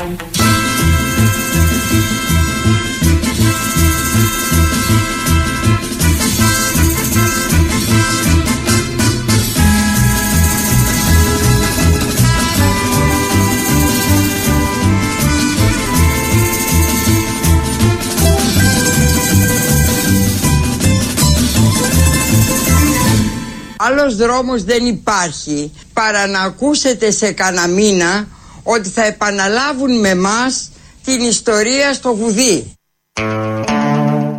thank you δρόμος δεν υπάρχει παρά να ακούσετε σε κανένα μήνα ότι θα επαναλάβουν με μας την ιστορία στο γουδί.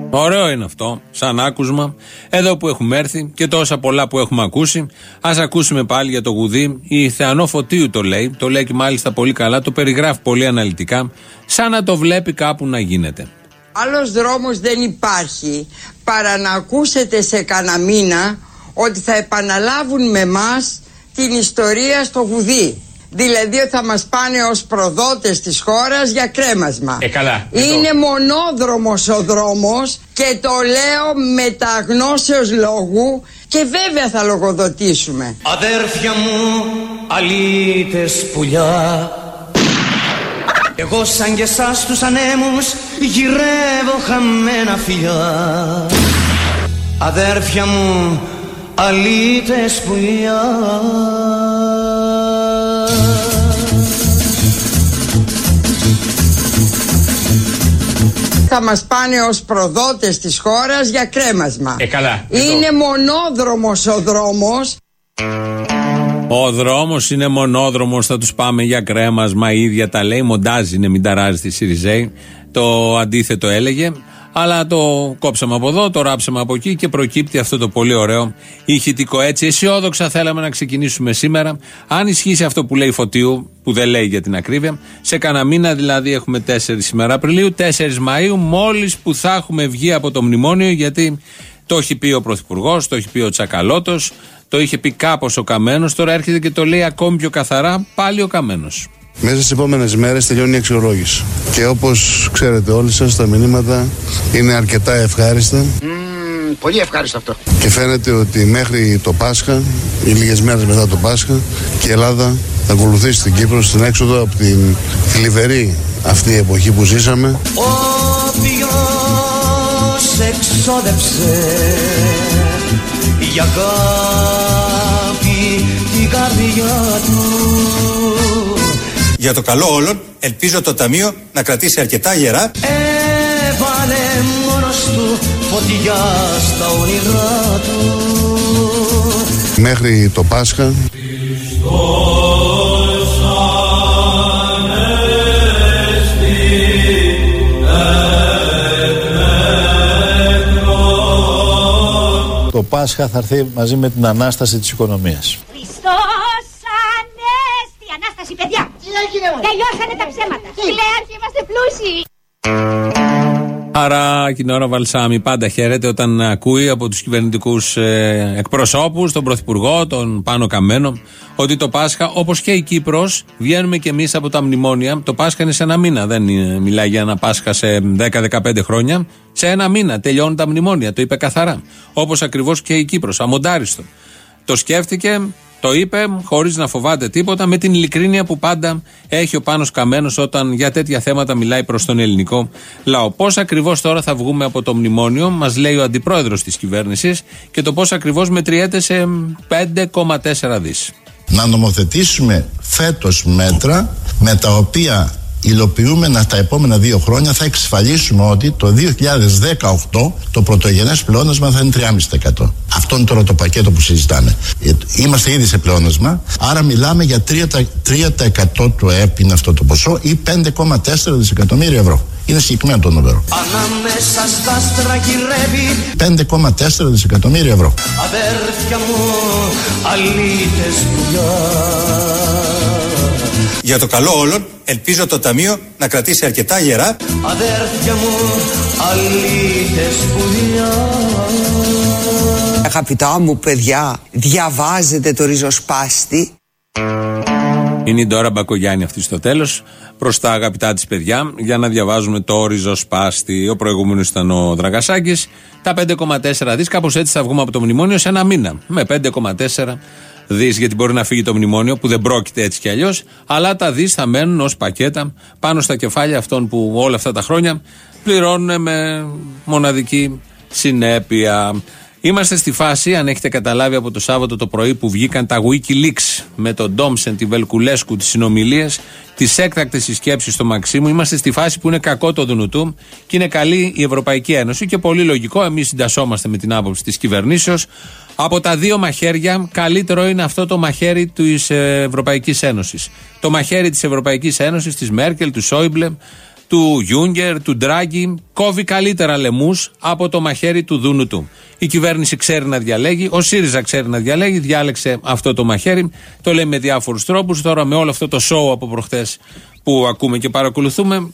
Ωραίο είναι αυτό, σαν άκουσμα. Εδώ που έχουμε έρθει και τόσα πολλά που έχουμε ακούσει, ας ακούσουμε πάλι για το γουδί. Η Θεανό Φωτίου το λέει, το λέει και μάλιστα πολύ καλά, το περιγράφει πολύ αναλυτικά, σαν να το βλέπει κάπου να γίνεται. Άλλος δρόμος δεν υπάρχει παρά να ακούσετε σε κανένα μήνα ότι θα επαναλάβουν με μας την ιστορία στο γουδί. Δηλαδή ότι θα μας πάνε ως προδότες της χώρας για κρέμασμα. Ε, καλά. Είναι μονόδρομος ο δρόμος και το λέω με τα γνώσεως λόγου και βέβαια θα λογοδοτήσουμε. Αδέρφια μου, αλήτες πουλιά Εγώ σαν και εσάς τους ανέμους γυρεύω χαμένα φιλιά Αδέρφια μου, αλήτες πουλιά θα μας πάνε ως προδότες της χώρας για κρέμασμα. Ε, καλά. Είναι μονόδρομος ο δρόμος. Ο δρόμος είναι μονόδρομος, θα τους πάμε για κρέμασμα. Η ίδια τα λέει, μοντάζ είναι, μην ταράζει τη Σιριζέη. Το αντίθετο έλεγε. Αλλά το κόψαμε από εδώ, το ράψαμε από εκεί και προκύπτει αυτό το πολύ ωραίο ηχητικό. Έτσι, αισιόδοξα θέλαμε να ξεκινήσουμε σήμερα. Αν ισχύσει αυτό που λέει Φωτίου, που δεν λέει για την ακρίβεια, σε κανένα μήνα δηλαδή έχουμε 4 σήμερα Απριλίου, 4 Μαου, μόλις που θα έχουμε βγει από το μνημόνιο, γιατί το έχει πει ο Πρωθυπουργός, το έχει πει ο Τσακαλώτος, το είχε πει κάπως ο Καμένος, τώρα έρχεται και το λέει ακόμη πιο καθαρά πάλι ο Καμένος. Μέσα στις επόμενες μέρες τελειώνει η αξιολόγηση. Και όπως ξέρετε όλοι σας, τα μηνύματα είναι αρκετά ευχάριστα. πολύ ευχάριστο αυτό. Και φαίνεται ότι μέχρι το Πάσχα ή λίγες μέρες μετά το Πάσχα και η Ελλάδα θα ακολουθήσει την Κύπρο στην έξοδο από την θλιβερή αυτή εποχή που ζήσαμε. Όποιος εξόδεψε για αγάπη την καρδιά του Για το καλό όλων, ελπίζω το Ταμείο να κρατήσει αρκετά γερά Έβαλε μόνος του φωτιά στα όνειρά του. Μέχρι το Πάσχα. Το Πάσχα θα έρθει μαζί με την Ανάσταση της οικονομίας. Τελειώσανε τα ψέματα. Κλαίαρχοι, είμαστε πλούσιοι. Άρα εκείνη την ώρα Βαλσάμι πάντα χαίρεται όταν ακούει από τους κυβερνητικούς ε, εκπροσώπους, τον Πρωθυπουργό, τον Πάνο Καμένο, ότι το Πάσχα, όπως και η Κύπρος, βγαίνουμε κι εμείς από τα μνημόνια. Το Πάσχα είναι σε ένα μήνα. Δεν είναι, μιλάει για ένα Πάσχα σε 10-15 χρόνια. Σε ένα μήνα τελειώνουν τα μνημόνια. Το είπε καθαρά. Όπως ακριβώς και η Κύπρος. Αμοντάριστο. Το σκέφτηκε, το είπε χωρίς να φοβάται τίποτα, με την ειλικρίνεια που πάντα έχει ο Πάνος Καμένος όταν για τέτοια θέματα μιλάει προς τον ελληνικό λαό. Πώς ακριβώς τώρα θα βγούμε από το μνημόνιο, μας λέει ο αντιπρόεδρος της κυβέρνησης και το πώς ακριβώς μετριέται σε 5,4 δις. Να νομοθετήσουμε φέτος μέτρα με τα οποία υλοποιούμε τα επόμενα δύο χρόνια θα εξασφαλίσουμε ότι το 2018 το πρωτογενές πλεόνασμα θα είναι 3,5%. Αυτό είναι τώρα το πακέτο που συζητάμε. Ε, Είμαστε ήδη σε πλεόνασμα, άρα μιλάμε για 3%, τα- 3% του ΕΠ είναι αυτό το ποσό ή 5,4 δισεκατομμύρια ευρώ. Είναι συγκεκριμένο το νούμερο. Ανάμεσα στα άστρα γυρεύει 5,4 δισεκατομμύρια ευρώ. Αδέρφια μου αλήτες πουλιά Για το καλό όλων, ελπίζω το Ταμείο να κρατήσει αρκετά γερά Αδέρφια μου αλήτες πουλιά Αγαπητά μου παιδιά, διαβάζετε το ριζοσπάστη. Είναι η Ντόρα Μπακογιάννη αυτή στο τέλος. Προς τα αγαπητά της παιδιά, για να διαβάζουμε το ριζοσπάστη. Ο προηγούμενος ήταν ο Δραγασάκης. Τα 5,4 δις, κάπως έτσι θα βγούμε από το μνημόνιο σε ένα μήνα. Με 5,4 δι, γιατί μπορεί να φύγει το μνημόνιο, που δεν πρόκειται έτσι κι αλλιώς. Αλλά τα δι θα μένουν ως πακέτα πάνω στα κεφάλια αυτών που όλα αυτά τα χρόνια πληρώνουν με μοναδική συνέπεια. Είμαστε στη φάση, αν έχετε καταλάβει από το Σάββατο το πρωί που βγήκαν τα Wikileaks με τον Ντόμσεν, τη Βελκουλέσκου, τις συνομιλίες, τις έκτακτες συσκέψεις στο Μαξίμου. Είμαστε στη φάση που είναι κακό το Δουνουτούμ και είναι καλή η Ευρωπαϊκή Ένωση και πολύ λογικό. Εμείς συντασσόμαστε με την άποψη της κυβερνήσεως. Από τα δύο μαχαίρια, καλύτερο είναι αυτό το μαχαίρι της Ευρωπαϊκής Ένωσης. Το μαχαίρι της Ευρωπαϊκής Ένωσης, της Μέρκελ, του Σόιμπλε, του Γιούγκερ, του Ντράγκη, κόβει καλύτερα λαιμού από το μαχαίρι του Δούνου του. Η κυβέρνηση ξέρει να διαλέγει, ο ΣΥΡΙΖΑ ξέρει να διαλέγει, διάλεξε αυτό το μαχαίρι. Το λέει με διάφορους τρόπους. Τώρα με όλο αυτό το σοου από προχθές που ακούμε και παρακολουθούμε,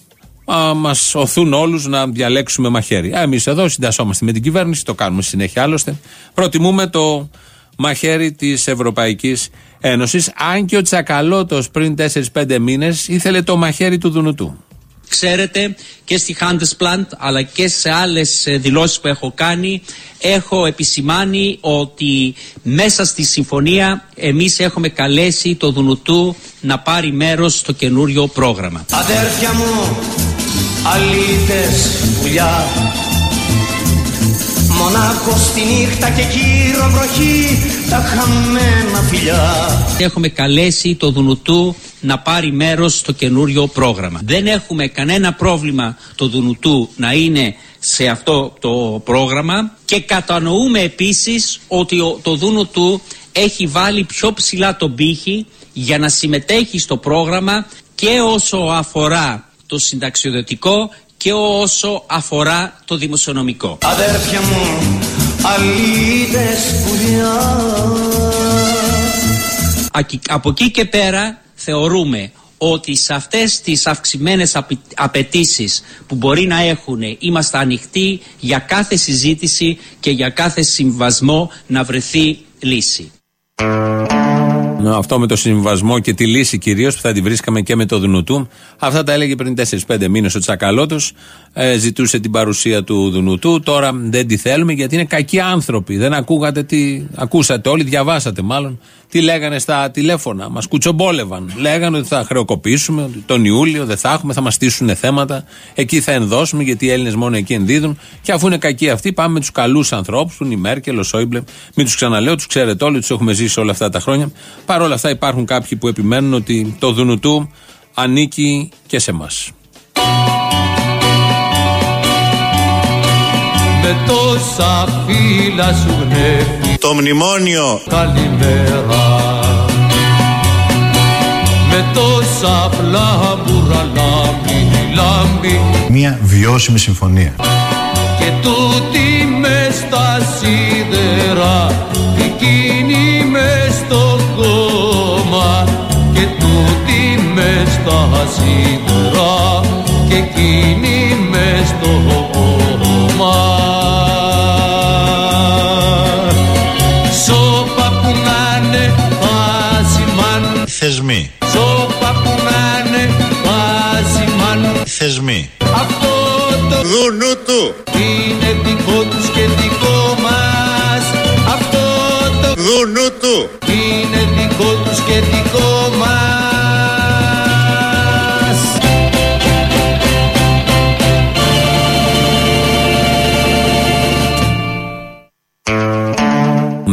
μας οθούν όλους να διαλέξουμε μαχαίρι. Εμείς εδώ συντασσόμαστε με την κυβέρνηση, το κάνουμε συνέχεια άλλωστε. Προτιμούμε το μαχαίρι της Ευρωπαϊκής Ένωσης. Αν και ο Τσακαλώτος πριν 4-5 μήνες ήθελε το μαχαίρι του Δουνουτού. Ξέρετε και στη Handelsblatt αλλά και σε άλλες ε, δηλώσεις που έχω κάνει έχω επισημάνει ότι μέσα στη συμφωνία εμείς έχουμε καλέσει το Δουνουτού να πάρει μέρος στο καινούριο πρόγραμμα. Αδέρφια μου, αλήθες πουλιά Μονάχο στη νύχτα και κύριο βροχή τα χαμένα φιλιά Έχουμε καλέσει το Δουνουτού να πάρει μέρος στο καινούριο πρόγραμμα. Δεν έχουμε κανένα πρόβλημα το Δουνουτού να είναι σε αυτό το πρόγραμμα και κατανοούμε επίσης ότι το Δουνουτού έχει βάλει πιο ψηλά τον πύχη για να συμμετέχει στο πρόγραμμα και όσο αφορά το συνταξιοδοτικό και όσο αφορά το δημοσιονομικό. Αδέρφια μου, αλήτες Από εκεί και πέρα θεωρούμε ότι σε αυτές τις αυξημένες απαιτήσεις που μπορεί να έχουν είμαστε ανοιχτοί για κάθε συζήτηση και για κάθε συμβασμό να βρεθεί λύση. Αυτό με το συμβασμό και τη λύση κυρίως που θα τη βρίσκαμε και με το Δουνουτού. Αυτά τα έλεγε πριν 4-5 μήνες ο Τσακαλώτος. Ε, ζητούσε την παρουσία του Δουνουτού. Τώρα δεν τη θέλουμε γιατί είναι κακοί άνθρωποι. Δεν ακούγατε τι. Ακούσατε όλοι, διαβάσατε μάλλον τι λέγανε στα τηλέφωνα. Μας κουτσομπόλευαν. Λέγανε ότι θα χρεοκοπήσουμε, ότι τον Ιούλιο δεν θα έχουμε, θα μας στήσουν θέματα. Εκεί θα ενδώσουμε, γιατί οι Έλληνες μόνο εκεί ενδίδουν. Και αφού είναι κακοί αυτοί, πάμε με τους καλούς ανθρώπους, που είναι η Μέρκελ, ο Σόιμπλε. Μην τους ξαναλέω, τους ξέρετε όλοι, τους έχουμε ζήσει όλα αυτά τα χρόνια. Παρ' όλα αυτά υπάρχουν κάποιοι που επιμένουν ότι το Δουνουτού ανήκει και σε εμά. Με τόσα φύλλα σου γνέφει. Το μνημόνιο. Καλημέρα. Με τόσα πλάμπουρα λάμπει λάμπει Μια βιώσιμη συμφωνία. Και τούτη με στα σίδερα Εκείνη με στο κόμμα. Και τούτη με στα σίδερα Και εκείνη με στο κόμμα θεσμοί. Σώπα που να είναι μαν. Θεσμοί. Αυτό το δουνού του είναι δικό τους και δικό μας. Αυτό το δουνού του είναι δικό τους και δικό μας.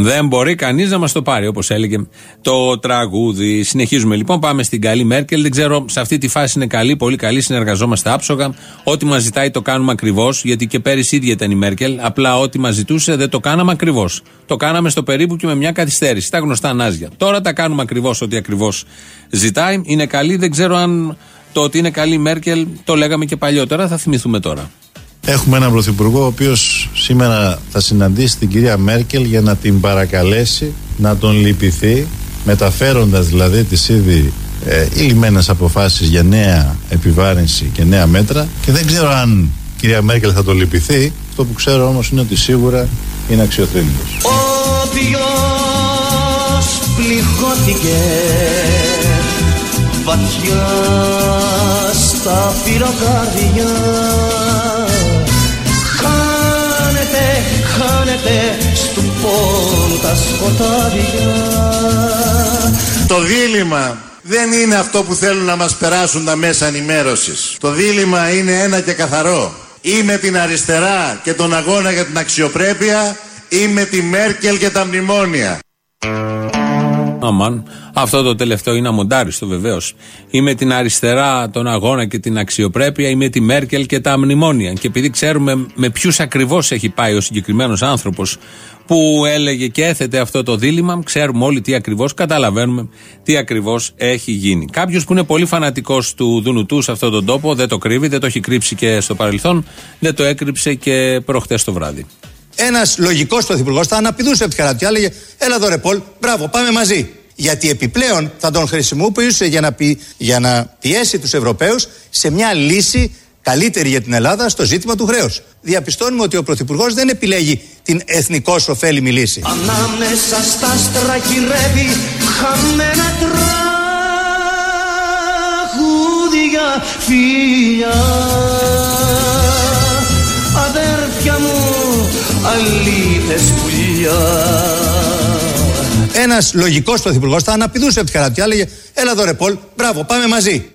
Δεν μπορεί κανείς να μας το πάρει, όπως έλεγε το τραγούδι. Συνεχίζουμε λοιπόν, πάμε στην καλή Μέρκελ. Δεν ξέρω, σε αυτή τη φάση είναι καλή, πολύ καλή, συνεργαζόμαστε άψογα. Ό,τι μας ζητάει το κάνουμε ακριβώς, γιατί και πέρυσι ίδια ήταν η Μέρκελ. Απλά ό,τι μας ζητούσε δεν το κάναμε ακριβώς. Το κάναμε στο περίπου και με μια καθυστέρηση. Τα γνωστά νάζια. Τώρα τα κάνουμε ακριβώς ό,τι ακριβώς ζητάει. Είναι καλή, δεν ξέρω αν το ότι είναι καλή η Μέρκελ το λέγαμε και παλιότερα, θα θυμηθούμε τώρα. Έχουμε έναν πρωθυπουργό ο οποίος σήμερα θα συναντήσει την κυρία Μέρκελ για να την παρακαλέσει να τον λυπηθεί μεταφέροντας δηλαδή τις ήδη ε, ηλυμένες αποφάσεις για νέα επιβάρυνση και νέα μέτρα. Και δεν ξέρω αν η κυρία Μέρκελ θα το λυπηθεί. Αυτό που ξέρω όμως είναι ότι σίγουρα είναι αξιοθρύνητος Όποιος πληγώθηκε βαθιά στα πυροκάρδια χάνεται, χάνεται στο λοιπόν τα σκοτάδια Το δίλημα δεν είναι αυτό που θέλουν να μας περάσουν τα μέσα ενημέρωσης. Το δίλημα είναι ένα και καθαρό. Ή με την αριστερά και τον αγώνα για την αξιοπρέπεια ή με τη Μέρκελ και τα μνημόνια. Αμάν. Αυτό το τελευταίο είναι αμοντάριστο βεβαίως. Ή με την αριστερά, τον αγώνα και την αξιοπρέπεια, ή με τη Μέρκελ και τα μνημόνια. Και επειδή ξέρουμε με ποιους ακριβώς έχει πάει ο συγκεκριμένος άνθρωπος που έλεγε και έθετε αυτό το δίλημα, ξέρουμε όλοι τι ακριβώς, καταλαβαίνουμε τι ακριβώς έχει γίνει. Κάποιος που είναι πολύ φανατικός του Δουνουτού σε αυτόν τον τόπο, δεν το κρύβει, δεν το έχει κρύψει και στο παρελθόν, δεν το έκρυψε και προχτές το βράδυ. Ένας λογικός πρωθυπουργός θα αναπηδούσε από τη χαρά του έλεγε: Έλα εδώ ρε Πολ, μπράβο, πάμε μαζί. Γιατί επιπλέον θα τον χρησιμοποιούσε για να, πι... για να πιέσει τους Ευρωπαίους σε μια λύση καλύτερη για την Ελλάδα στο ζήτημα του χρέους. Διαπιστώνουμε ότι ο Πρωθυπουργός δεν επιλέγει την εθνικώ ωφέλιμη λύση. Ανάμεσα στα άστρα γυρεύει χαμένα τραγούδια φιλιά Αδέρφια μου αλήθες πουλιά Ένας λογικός πρωθυπουργός θα αναπηδούσε από τη χαρά του και έλεγε: Έλα εδώ ρε Πολ, μπράβο, πάμε μαζί.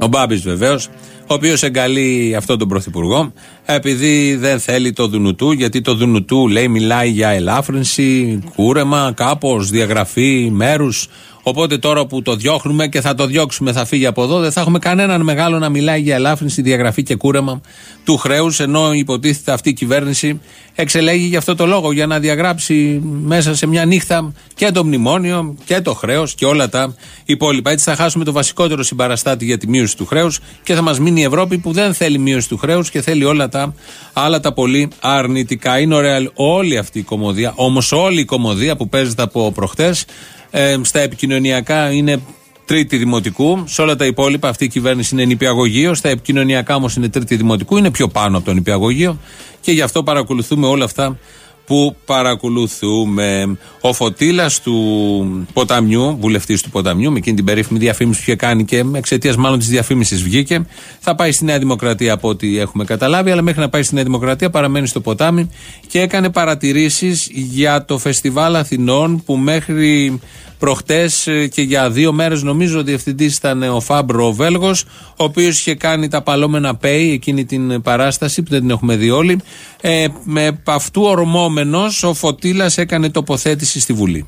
Ο Μπάμπης βεβαίως, ο οποίος εγκαλεί αυτόν τον πρωθυπουργό, επειδή δεν θέλει το Δουνουτού, γιατί το Δουνουτού λέει μιλάει για ελάφρυνση, κούρεμα, κάπως διαγραφή μέρους. Οπότε τώρα που το διώχνουμε και θα το διώξουμε, θα φύγει από εδώ, δεν θα έχουμε κανέναν μεγάλο να μιλάει για ελάφρυνση, διαγραφή και κούρεμα του χρέους, ενώ υποτίθεται αυτή η κυβέρνηση εξελέγει για αυτό το λόγο, για να διαγράψει μέσα σε μια νύχτα και το μνημόνιο και το χρέος και όλα τα υπόλοιπα. Έτσι θα χάσουμε το βασικότερο συμπαραστάτη για τη μείωση του χρέους και θα μας μείνει η Ευρώπη που δεν θέλει μείωση του χρέους και θέλει όλα τα άλλα τα πολύ αρνητικά. Είναι ωραία όλη αυτή η κομμωδία, όμως όλη η κομμωδία που παίζεται από προχτές ε, στα επικοινωνιακά είναι τρίτη δημοτικού. Σε όλα τα υπόλοιπα αυτή η κυβέρνηση είναι νηπιαγωγείο. Στα επικοινωνιακά όμως είναι τρίτη δημοτικού. Είναι πιο πάνω από το νηπιαγωγείο. Και γι' αυτό παρακολουθούμε όλα αυτά που παρακολουθούμε. Ο Φωτήλα του Ποταμιού, βουλευτής του Ποταμιού, με εκείνη την περίφημη διαφήμιση που είχε κάνει και εξαιτίας μάλλον της διαφήμισης βγήκε, θα πάει στη Νέα Δημοκρατία από ό,τι έχουμε καταλάβει. Αλλά μέχρι να πάει στη Νέα Δημοκρατία παραμένει στο ποτάμι και έκανε παρατηρήσεις για το Φεστιβάλ Αθηνών που μέχρι προχτές και για δύο μέρες νομίζω ο διευθυντής ήταν ο Φάμπρο ο Βέλγος, ο οποίος είχε κάνει τα παλόμενα Pay, εκείνη την παράσταση που δεν την έχουμε δει όλοι. Ε, με αυτού ορμόμενος ο Φωτήλα έκανε τοποθέτηση στη Βουλή.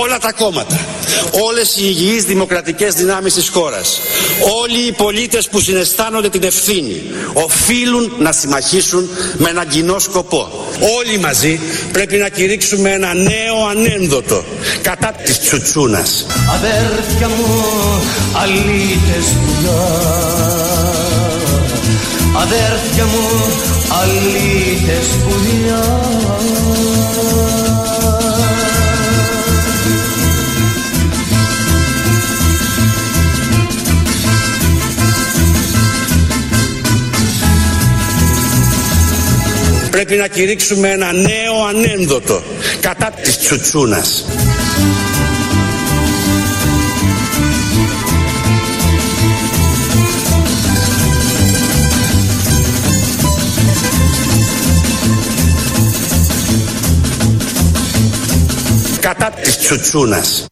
Όλα τα κόμματα, όλες οι υγιείς δημοκρατικές δυνάμεις της χώρας, όλοι οι πολίτες που συναισθάνονται την ευθύνη, οφείλουν να συμμαχίσουν με έναν κοινό σκοπό. Όλοι μαζί πρέπει να κηρύξουμε ένα νέο ανένδοτο κατά της τσουτσούνας. Αδέρφια μου αλήτες πουλιά Αδέρφια μου αλήτες πουλιά Πρέπει να κηρύξουμε ένα νέο ανένδοτο κατά της τσουτσούνας. Κατά της τσουτσούνας.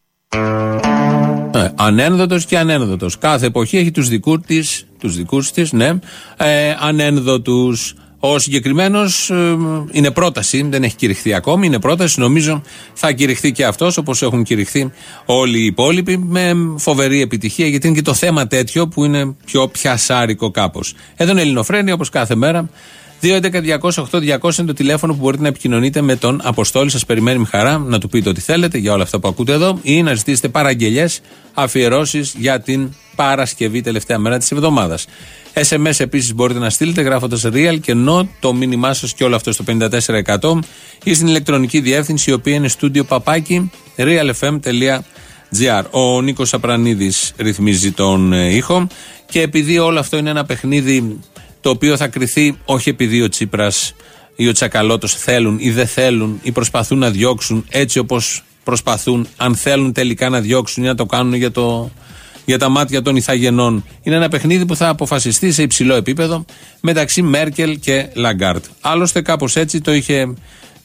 Ε, ανένδοτος και ανένδοτος. Κάθε εποχή έχει τους δικούς της, τους δικούς της, ναι, ε, ανένδοτους. Ο συγκεκριμένος ε, είναι πρόταση, δεν έχει κηρυχθεί ακόμη. Είναι πρόταση, νομίζω θα κηρυχθεί και αυτός όπως έχουν κηρυχθεί όλοι οι υπόλοιποι με φοβερή επιτυχία γιατί είναι και το θέμα τέτοιο που είναι πιο πιασάρικο κάπως. Εδώ είναι Ελληνοφρένη όπως κάθε μέρα. 2.11.208.200 είναι το τηλέφωνο που μπορείτε να επικοινωνείτε με τον Αποστόλη. Σας περιμένει με χαρά να του πείτε ό,τι θέλετε για όλα αυτά που ακούτε εδώ ή να ζητήσετε παραγγελίε, αφιερώσεις για την Παρασκευή, τελευταία μέρα της εβδομάδας. SMS επίσης μπορείτε να στείλετε γράφοντας real και no το μήνυμά σας και όλο αυτό στο 54% ή στην ηλεκτρονική διεύθυνση η οποία είναι στούντιο παπάκι realfm.gr. Ο Νίκος Απρανίδη ρυθμίζει τον ε, ήχο και επειδή όλο αυτό είναι ένα παιχνίδι το οποίο θα κρυθεί όχι επειδή ο Τσίπρας ή ο Τσακαλώτος θέλουν ή δεν θέλουν ή προσπαθούν να διώξουν έτσι όπως προσπαθούν, αν θέλουν τελικά να διώξουν ή να το κάνουν για, το, για τα μάτια των Ιθαγενών. Είναι ένα παιχνίδι που θα αποφασιστεί σε υψηλό επίπεδο μεταξύ Μέρκελ και Λαγκάρντ. Άλλωστε, κάπως έτσι το είχε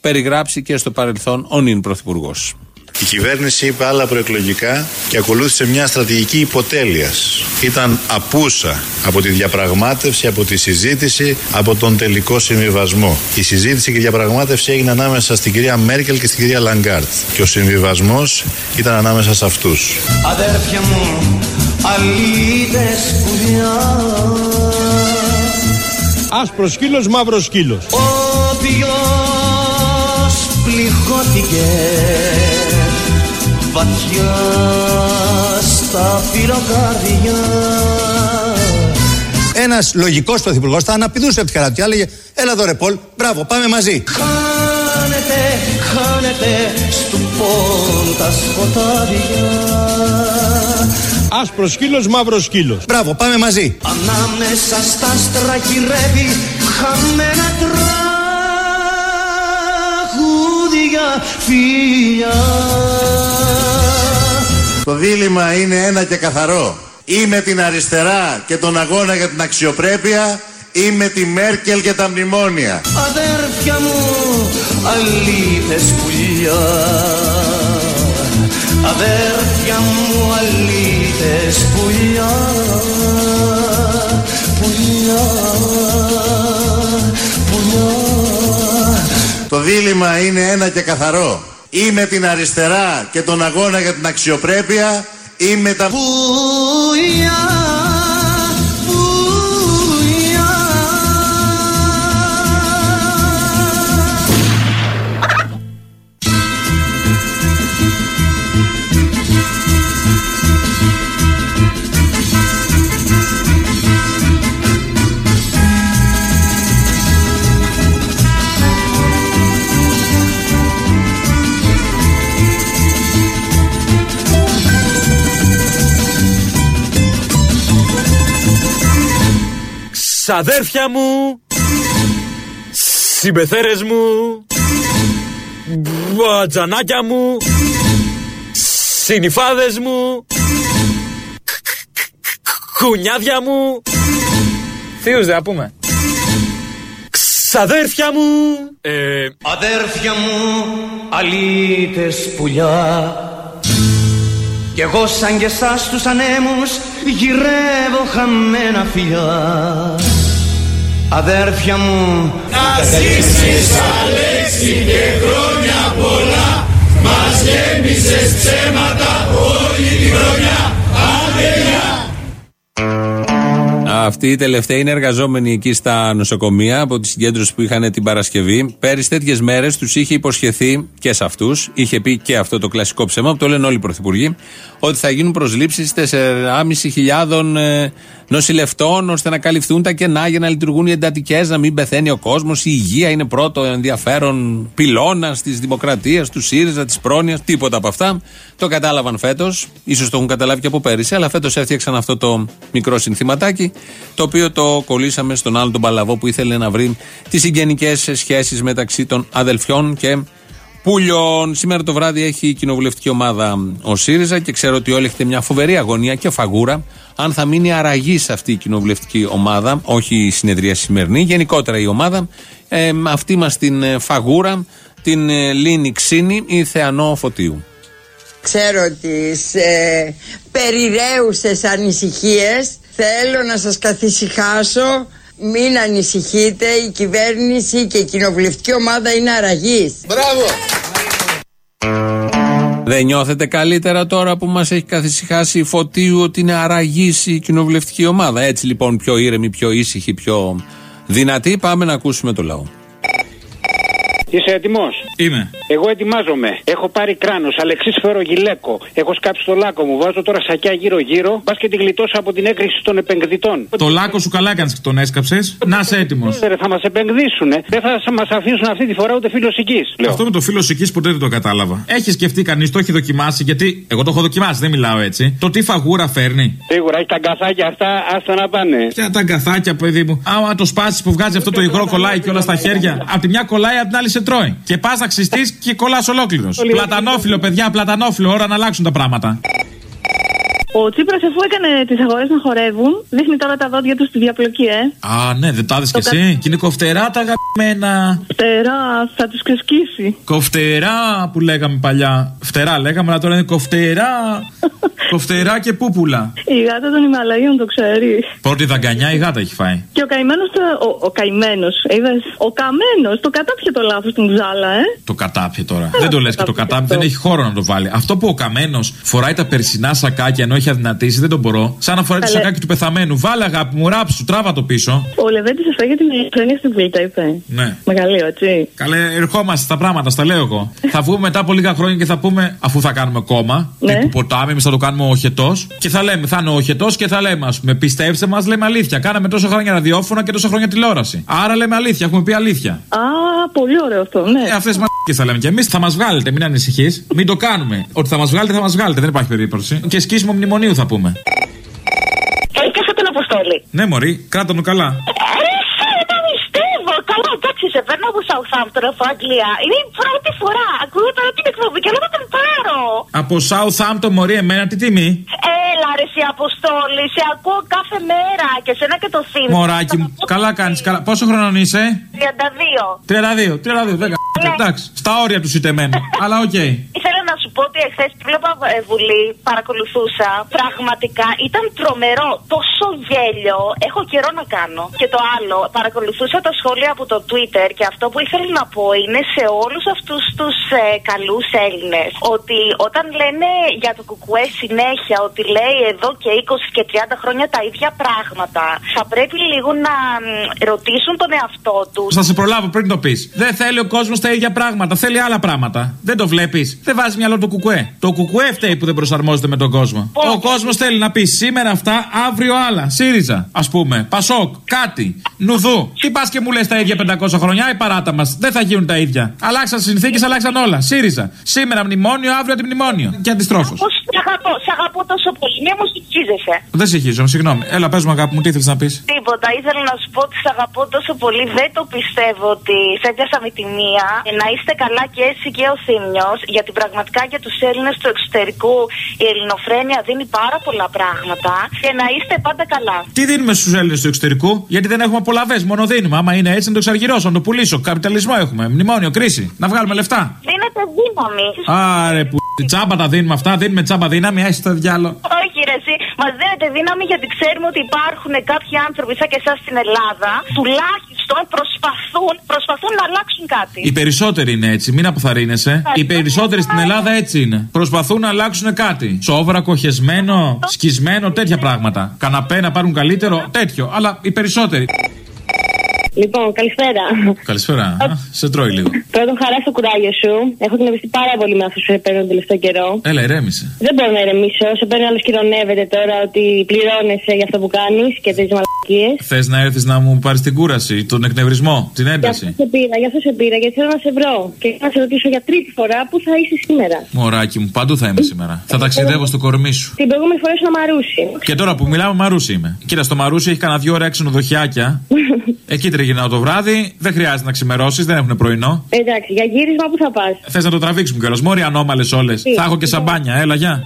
περιγράψει και στο παρελθόν ο νυν Πρωθυπουργός. Η κυβέρνηση είπε άλλα προεκλογικά και ακολούθησε μια στρατηγική υποτέλειας. Ήταν απούσα από τη διαπραγμάτευση, από τη συζήτηση, από τον τελικό συμβιβασμό. Η συζήτηση και η διαπραγμάτευση έγινε ανάμεσα στην κυρία Μέρκελ και στην κυρία Λαγκάρντ. Και ο συμβιβασμός ήταν ανάμεσα σε αυτούς. Αδέρφια μου, αλήτες πουλιά Άσπρος σκύλος, μαύρος σκύλος. Όποιος πληγώθηκε βαθιά στα πυροκαρδιά Ένας λογικός πρωθυπουργός θα αναπηδούσε από τη χαρά του και έλεγε Έλα εδώ ρε Πολ, μπράβο, πάμε μαζί. Χάνεται, χάνεται στου πόν τα σκοτάδια Άσπρος σκύλος, μαύρος σκύλος. Μπράβο, πάμε μαζί. Ανάμεσα στα άστρα γυρεύει χαμένα τραγούδια φιλιά Το δίλημα είναι ένα και καθαρό. Ή με την αριστερά και τον αγώνα για την αξιοπρέπεια ή με τη Μέρκελ και τα μνημόνια. Αδέρφια μου, αλήθες πουλιά Αδέρφια μου, αλήθες πουλιά Πουλιά, πουλιά Το δίλημα είναι ένα και καθαρό. Ή με την αριστερά και τον αγώνα για την αξιοπρέπεια. Ή με τα... Ξαδέρφια μου Συμπεθέρες μου Μπατζανάκια μου Συνυφάδες μου Κουνιάδια μου. Θείους δεν πούμε. Ξαδέρφια μου. Ε, Αδέρφια μου, αλήτες πουλιά. Κι εγώ σαν και εσάς τους ανέμους γυρεύω χαμένα φιλιά Αδέρφια μου. Να ζήσεις Αλέξη και χρόνια πολλά. Μας γέμισες ψέματα όλη τη χρονιά Αυτοί οι τελευταίοι είναι εργαζόμενοι εκεί στα νοσοκομεία από τη συγκέντρωση που είχαν την Παρασκευή. Πέρυσι τέτοιες μέρες τους είχε υποσχεθεί και σε αυτούς, είχε πει και αυτό το κλασικό ψέμα που το λένε όλοι οι πρωθυπουργοί, ότι θα γίνουν προσλήψεις 4.500 ε, νοσηλευτών ώστε να καλυφθούν τα κενά για να λειτουργούν οι εντατικές, να μην πεθαίνει ο κόσμος. Η υγεία είναι πρώτο ενδιαφέρον πυλώνας της δημοκρατίας, του ΣΥΡΙΖΑ, της πρόνοιας. Τίποτα από αυτά. Το κατάλαβαν φέτος. σω το έχουν καταλάβει και από πέρυσι, αλλά φέτος έφτιαξαν αυτό το μικρό συνθηματάκι, το οποίο το κολλήσαμε στον άλλο τον Παλαβό που ήθελε να βρει τις συγγενικές σχέσεις μεταξύ των αδελφιών και Πούλιον. Σήμερα το βράδυ έχει η κοινοβουλευτική ομάδα ο ΣΥΡΙΖΑ και ξέρω ότι όλοι έχετε μια φοβερή αγωνία και φαγούρα αν θα μείνει αραγής σε αυτή η κοινοβουλευτική ομάδα, όχι η συνεδρία σημερινή, γενικότερα η ομάδα. Ε, αυτή μας την ε, φαγούρα την ε, λύνει ξύνη ή θεανό φωτίου. Ξέρω τις ε, περιραίουσες ανησυχίες Θέλω να σας καθησυχάσω Μην ανησυχείτε Η κυβέρνηση και η κοινοβουλευτική ομάδα είναι αραγής Μπράβο Δεν νιώθετε καλύτερα τώρα που μας έχει καθησυχάσει η φωτίου ότι είναι αραγής η κοινοβουλευτική ομάδα; Έτσι λοιπόν πιο ήρεμη, πιο ήσυχη, πιο δυνατή. Πάμε να ακούσουμε το λαό. Είσαι έτοιμος; Είμαι. Εγώ ετοιμάζομαι. Έχω πάρει κράνος, αλεξίσφαιρο γυλαίκο. Έχω σκάψει το λάκκο μου. Βάζω τώρα σακιά γύρω-γύρω. Μπας και τη γλιτώσω από την έκρηξη των επενδυτών. Το λάκκο σου καλά έκανε και τον έσκαψες. Να είσαι έτοιμος. Θα μας επενδύσουν. Δεν θα μας αφήσουν αυτή τη φορά ούτε φίλος εκεί. Αυτό με το φίλο εκεί ποτέ δεν το κατάλαβα. Έχει σκεφτεί κανείς, το έχει δοκιμάσει, γιατί εγώ το έχω δοκιμάσει, δεν μιλάω έτσι. Το τι φαγούρα φέρνει. Σίγουρα έχει τα αγκαθάκια αυτά, άστα να πάνε. Ποια τα αγκαθάκια, παιδί μου. Άμα το σπάσεις που βγάζει αυτό το υγρό κολλάει και όλα στα χέρια. Απ' τη μια κολλάει, απ' την άλλη σε τρώει. Και πας να ξυστείς και κολλάς ολόκληρος. Πλατανόφιλο, παιδιά, πλατανόφιλο. Ώρα να αλλάξουν τα πράγματα. Ο Τσίπρας, αφού έκανε τις αγορές να χορεύουν, δείχνει τώρα τα δόντια τους στη διαπλοκή, ε. Α, ναι, δεν τα είδε κι εσύ. Και είναι κοφτερά τα αγαπημένα. Φτερά, θα τους ξεσκίσει. Κοφτερά που λέγαμε παλιά. Φτερά λέγαμε, αλλά τώρα είναι κοφτερά. κοφτερά και πούπουλα. Η γάτα των Ιμαλαίων το ξέρει. Πρώτη δαγκανιά η γάτα έχει φάει. Και ο καημένος, ο, ο καημένος, είδες; Ο καμένος, το κατάπιε το λάθος στην κουζάλα, ε. Το κατάπιε τώρα. δεν το λες και το κατάπιε, δεν έχει χώρο να το βάλει. Αυτό που ο καμένος φοράει τα περσινά σακάκια ενώ έχει αδυνατήσει, δεν το μπορώ. Σαν να φοράει το Καλέ. σακάκι του πεθαμένου. Βάλε αγάπη μου, ράψου, τράβα το πίσω. Ο Λεβέντη σα για την ηλεκτρονία στην Βίλτα, είπε. Ναι. Μεγαλείο, έτσι. Καλέ, ερχόμαστε στα πράγματα, στα λέω εγώ. θα βγούμε μετά από λίγα χρόνια και θα πούμε, αφού θα κάνουμε κόμμα, Ναι. τύπου ποτάμι, εμείς θα το κάνουμε οχετός. Και θα λέμε, θα είναι οχετός και θα λέμε, ας πούμε, πιστέψτε μας, λέμε αλήθεια. Κάναμε τόσα χρόνια ραδιόφωνα και τόσα χρόνια τηλεόραση. Άρα λέμε αλήθεια, έχουμε πει αλήθεια. Α, πολύ ωραίο αυτό, ναι. Ε, Αυτές μα θα λέμε και εμείς. Θα μας βγάλετε, μην ανησυχείς. Μην το κάνουμε. Ότι θα μας βγάλετε, θα μας βγάλετε. Δεν υπάρχει περίπτωση. Και σκίσιμο μνημονίου θα πούμε. Έπιασα τον Αποστόλη. Ναι, Μωρή, κράτα μου καλά. Ρε, δεν το πιστεύω. Καλά, εντάξει, σε παίρνω από Southampton, από Αγγλία. Είναι η πρώτη φορά. Ακούω τώρα την εκπομπή και λέω να τον πάρω. Από Southampton, Μωρή, εμένα τι τιμή. Έλα, ρε, σε Αποστόλη. Σε ακούω κάθε μέρα και σένα και το θύμα. Μωράκι μου, καλά κάνεις. Καλά. Πόσο χρονών είσαι; 32. 32, 32, δεν κα- Εντάξει, στα όρια του σιτεμένου. Αλλά οκ. Ήθελα να σου πω ότι εχθές που βλέπα ε, Βουλή, παρακολουθούσα. Πραγματικά ήταν τρομερό. Τόσο γέλιο. Έχω καιρό να κάνω. Και το άλλο, παρακολουθούσα τα σχόλια από το Twitter και αυτό που ήθελα να πω είναι σε όλους αυτούς τους ε, καλούς Έλληνες ότι όταν λένε για το κουκουέ συνέχεια ότι λέει εδώ και 20 και 30 χρόνια τα ίδια πράγματα, θα πρέπει λίγο να μ, ρωτήσουν τον εαυτό τους. Θα σε προλάβω πριν το πεις. Δεν θέλει ο κόσμος τα ίδια πράγματα. Θέλει άλλα πράγματα. Δεν το βλέπεις. Δεν βάζεις μυαλό το κουκουέ. Το κουκουέ φταίει που δεν προσαρμόζεται με τον κόσμο. Ο κόσμος θέλει να πει σήμερα αυτά, αύριο άλλα. ΣΥΡΙΖΑ, ας πούμε. Πασόκ, κάτι. Νουδού. Τι πας και μου λες τα ίδια 500 χρόνια, η παράτα μας. Δεν θα γίνουν τα ίδια. Αλλάξαν συνθήκες, αλλάξαν όλα. ΣΥΡΙΖΑ. Σήμερα μνημόνιο, αύριο αντιμνημόνιο. Και αντιστρόφως. Πώς σε αγαπώ, σε αγαπώ τόσο πολύ. Μια μου χίζεσαι. Δεν σε χείζομαι, συγγνώμη. Έλα, πες μου αγάπη μου, τι ήθελες να πεις; Τίποτα. Ήθελα να σου πω ότι σε αγαπώ τόσο πολύ. Δεν το πιστεύω ότι σε έπιασα με τη μία. Ε, Να είστε καλά και εσύ και ο Θήμιο. Γιατί πραγματικά για τους Έλληνες του εξωτερικού η ελληνοφρένεια δίνει πάρα πολλά πράγματα. Και να είστε πάντα καλά. Τι δίνουμε στους Έλληνες του εξωτερικού, γιατί δεν έχουμε απολαυέ, μόνο δίνουμε. Άμα είναι έτσι, να το εξαργυρώσω, να το πουλήσω. Καπιταλισμό έχουμε, μνημόνιο, κρίση. Να βγάλουμε λεφτά. Δίνετε δύναμη. Άρε που. Τσάμπα τα δίνουμε αυτά, δίνουμε τσάμπα δύναμη, έχει το διάλογο. Όχι, ρε, εσύ. Μα δίνετε δύναμη γιατί ξέρουμε ότι υπάρχουν κάποιοι άνθρωποι σαν και εσάς στην Ελλάδα. Τουλάχιστον προσπαθούν, προσπαθούν να αλλάξουν κάτι. Οι περισσότεροι είναι έτσι, μην αποθαρρύνεσαι. Οι περισσότεροι στην Ελλάδα έτσι είναι. Προσπαθούν να αλλάξουν κάτι. Σόβρα, κοχεσμένο, σκισμένο, τέτοια πράγματα. Καναπέ να πάρουν καλύτερο, τέτοιο. Αλλά οι περισσότεροι. Λοιπόν, καλησπέρα. Καλησπέρα. Α, σε τρώει λίγο. Πρώτον, χαρά στο κουράγιο σου. Έχω κνευριστεί πάρα πολύ με αυτό που σε παίρνω τον τελευταίο καιρό. Έλα, ηρέμησε. Δεν μπορώ να ηρεμήσω. Σε παίρνει άλλος κυρωνεύεται τώρα ότι πληρώνεσαι για αυτό που κάνεις και τις μαλακίες. Θες να έρθεις να μου πάρεις την κούραση, τον εκνευρισμό, την Γι' αυτό ένταση. σε πήρα, γι' αυτό σε πήρα, γιατί θέλω να σε βρω. Και να σε ρωτήσω για τρίτη φορά πού θα είσαι σήμερα. Μωράκι μου, παντού θα είμαι σήμερα. Θα ταξιδεύω στο κορμί σου. Την προηγούμενη φορά ήσουν μαρούσι. Και τώρα που μιλάμε, Μαρούσι είμαι. Κοίτα, στο Μαρούσι έχει κανένα δύο ωραία ξενοδοχιάκια. Εκεί τριγυρνάω το βράδυ, δεν χρειάζεται να ξημερώσεις, δεν έχουν πρωινό. Εντάξει, για γύρισμα πού θα πας. Θες να το τραβήξουμε κιόλας. Μόρι ανώμαλες όλες. Τι; Θα έχω και σαμπάνια, έλα, γεια.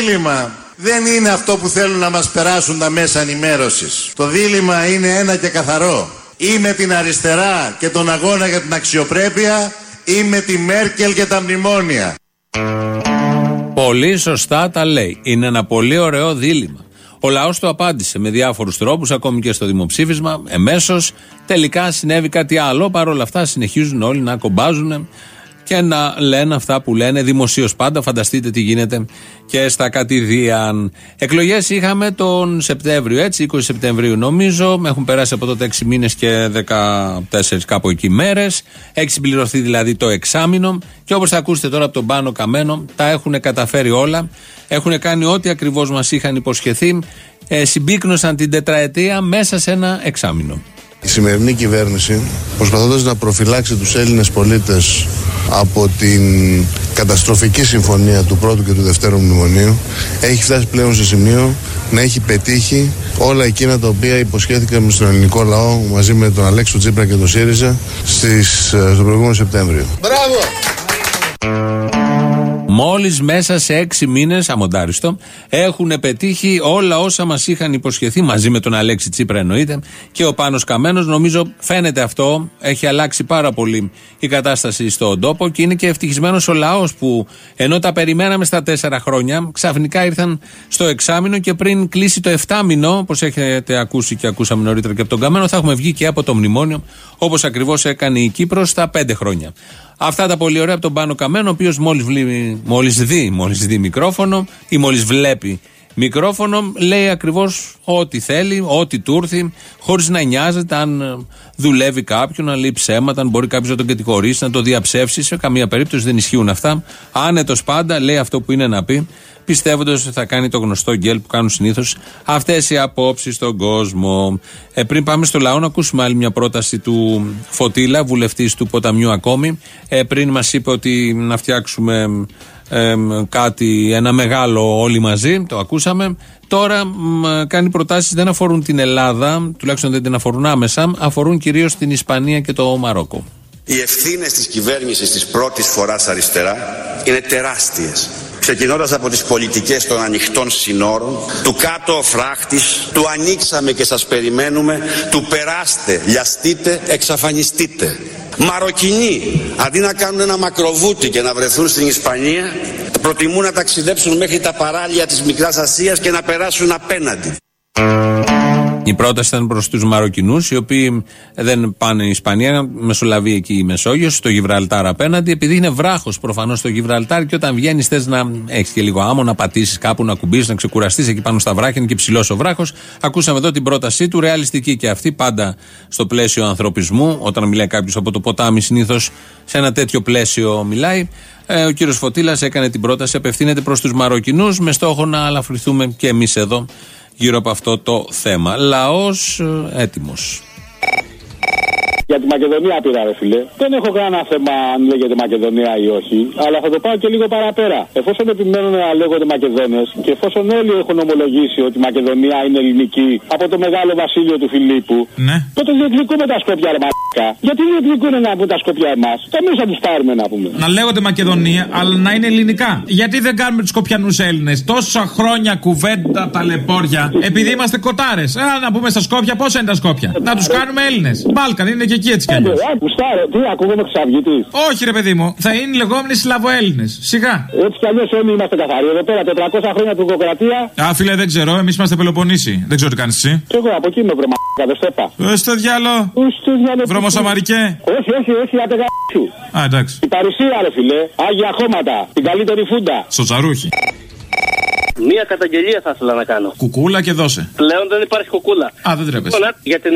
Δίλημα δεν είναι αυτό που θέλουν να μας περάσουν τα μέσα ενημέρωσης. Το δίλημα είναι ένα και καθαρό. Ή με την αριστερά και τον αγώνα για την αξιοπρέπεια ή με τη Μέρκελ και τα μνημόνια. Πολύ σωστά τα λέει. Είναι ένα πολύ ωραίο δίλημα. Ο λαός το απάντησε με διάφορους τρόπους, ακόμη και στο δημοψήφισμα, εμέσως. Τελικά συνέβη κάτι άλλο. Παρ' όλα αυτά συνεχίζουν όλοι να κομπάζουν και να λένε αυτά που λένε δημοσίως πάντα. Φανταστείτε τι γίνεται και στα κατηδίαν. Εκλογές είχαμε τον Σεπτέμβριο, έτσι, 20 Σεπτεμβρίου νομίζω. Έχουν περάσει από τότε 6 μήνες και 14 κάπου εκεί μέρες. Έχει συμπληρωθεί δηλαδή το εξάμεινο. Και όπως θα ακούσετε τώρα από τον Πάνο Καμένο, τα έχουν καταφέρει όλα. Έχουν κάνει ό,τι ακριβώς μας είχαν υποσχεθεί. Ε, συμπίκνωσαν την τετραετία μέσα σε ένα εξάμεινο. Η σημερινή κυβέρνηση, προσπαθώντας να προφυλάξει τους Έλληνες πολίτες από την καταστροφική συμφωνία του πρώτου και του δευτέρου μνημονίου, έχει φτάσει πλέον σε σημείο να έχει πετύχει όλα εκείνα τα οποία υποσχέθηκαν στον ελληνικό λαό μαζί με τον Αλέξο Τσίπρα και τον ΣΥΡΙΖΑ στις, στο προηγούμενο Σεπτέμβριο. Μπράβο! Μόλις μέσα σε έξι μήνες, αμοντάριστο, έχουν πετύχει όλα όσα μας είχαν υποσχεθεί μαζί με τον Αλέξη Τσίπρα εννοείται και ο Πάνος Καμένος. Νομίζω φαίνεται αυτό. Έχει αλλάξει πάρα πολύ η κατάσταση στον τόπο και είναι και ευτυχισμένος ο λαός που ενώ τα περιμέναμε στα τέσσερα χρόνια, ξαφνικά ήρθαν στο εξάμεινο και πριν κλείσει το εφτάμινο, όπως έχετε ακούσει και ακούσαμε νωρίτερα και από τον Καμένο, θα έχουμε βγει και από το μνημόνιο, όπως ακριβώς έκανε η Κύπρος στα πέντε χρόνια. Αυτά τα πολύ ωραία από τον Πάνο Καμένο, ο οποίος μόλις μόλις δει, μόλις δει μικρόφωνο ή μόλις βλέπει μικρόφωνο, λέει ακριβώς ό,τι θέλει, ό,τι του έρθει, χωρίς να νοιάζεται αν ε, δουλεύει κάποιον, αν λέει ψέματα, αν μπορεί κάποιος να τον κατηγορήσει, να το διαψεύσει. Σε καμία περίπτωση δεν ισχύουν αυτά. Άνετος πάντα λέει αυτό που είναι να πει, πιστεύοντας ότι θα κάνει το γνωστό γκέλ που κάνουν συνήθως αυτές οι απόψεις στον κόσμο. Ε, πριν πάμε στο λαό, να ακούσουμε άλλη μια πρόταση του Φωτίλα, βουλευτής του Ποταμιού ακόμη. Ε, πριν μας είπε ότι να φτιάξουμε ε, κάτι, ένα μεγάλο όλοι μαζί, το ακούσαμε. Τώρα μ, κάνει προτάσεις δεν αφορούν την Ελλάδα, τουλάχιστον δεν την αφορούν άμεσα, αφορούν κυρίως την Ισπανία και το Μαρόκο. Οι ευθύνες της κυβέρνησης της πρώτης φοράς αριστερά είναι τεράστιες. Ξεκινώντας από τις πολιτικές των ανοιχτών συνόρων, του κάτω ο φράχτης, του ανοίξαμε και σας περιμένουμε, του περάστε, λιαστείτε, εξαφανιστείτε. Μαροκινοί, αντί να κάνουν ένα μακροβούτι και να βρεθούν στην Ισπανία, προτιμούν να ταξιδέψουν μέχρι τα παράλια της Μικράς Ασίας και να περάσουν απέναντι. Η πρόταση ήταν προς τους Μαροκινούς, οι οποίοι δεν πάνε στην Ισπανία, μεσολαβεί εκεί η Μεσόγειος, στο Γιβραλτάρ απέναντι, επειδή είναι βράχος προφανώς στο Γιβραλτάρ και όταν βγαίνεις θες να έχεις και λίγο άμμο, να πατήσεις κάπου, να κουμπίσεις, να ξεκουραστείς εκεί πάνω στα βράχια, είναι και ψηλό ο βράχος. Ακούσαμε εδώ την πρότασή του, ρεαλιστική και αυτή, πάντα στο πλαίσιο ανθρωπισμού. Όταν μιλάει κάποιος από το ποτάμι, συνήθως σε ένα τέτοιο πλαίσιο μιλάει. Ε, ο κύριος Φωτήλα έκανε την πρόταση, απευθύνεται προς τους Μαροκινούς με στόχο να αλαφρυθούμε και εμείς εδώ γύρω από αυτό το θέμα. Λαός έτοιμος. Για τη Μακεδονία πήρα, ρε φιλέ. Δεν έχω κανένα θέμα αν λέγεται Μακεδονία ή όχι, αλλά θα το πάω και λίγο παραπέρα. Εφόσον επιμένουν να λέγονται Μακεδόνες και εφόσον όλοι έχουν ομολογήσει ότι η Μακεδονία είναι ελληνική από το μεγάλο βασίλειο του Φιλίππου, ναι. τότε διεκδικούμε τα σκόπια, ρε μαλάκα. Γιατί διεκδικούν να πούν τα σκόπια εμάς; Και εμείς θα τους πάρουμε να πούμε. Να λέγονται Μακεδονία, αλλά να είναι ελληνικά. Γιατί δεν κάνουμε τους Σκοπιανούς Έλληνες; Τόσα χρόνια κουβέντα ταλαιπώρια. Επειδή είμαστε κοτάρες. Ε, να πούμε στα Σκόπια, πόσα είναι τα Σκόπια; Να τους κάνουμε Έλληνες. Μπάλκαν είναι και εκεί έτσι κι αλλιώς. Τι ακούγομαι ξαυγητή. Όχι, ρε παιδί μου, θα είναι οι λεγόμενοι Σλαβοέλληνε. Σιγά. Έτσι κι αλλιώς όλοι είμαστε καθαροί. Εδώ πέρα 400 χρόνια τουρκοκρατία. Α, φίλε, δεν ξέρω, εμείς είμαστε Πελοποννήσι. Δεν ξέρω τι κάνεις εσύ. Και εγώ από εκεί με βρεμά, δεν στέφα. Ε, στο διάλο. Στο διάλο. Βρωμοσαμαρικέ. Όχι, όχι, όχι, άντε γα***σου. Α, εντάξει. Η Παρισία, ρε φιλέ. Άγια χώματα. Την καλύτερη φούντα. Στο τσαρούχι. Μία καταγγελία θα ήθελα να κάνω. Κουκούλα και δώσε. Πλέον δεν υπάρχει κουκούλα. Α, δεν τρέπεσαι. Λοιπόν, Για την